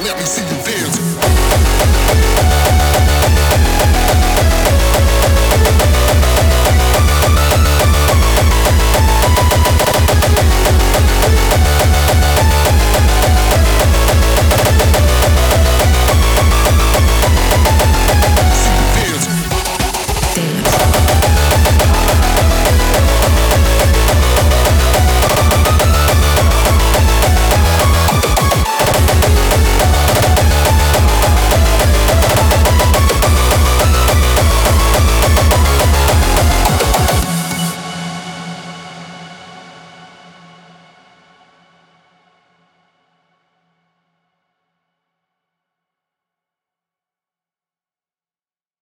now let me see you dance.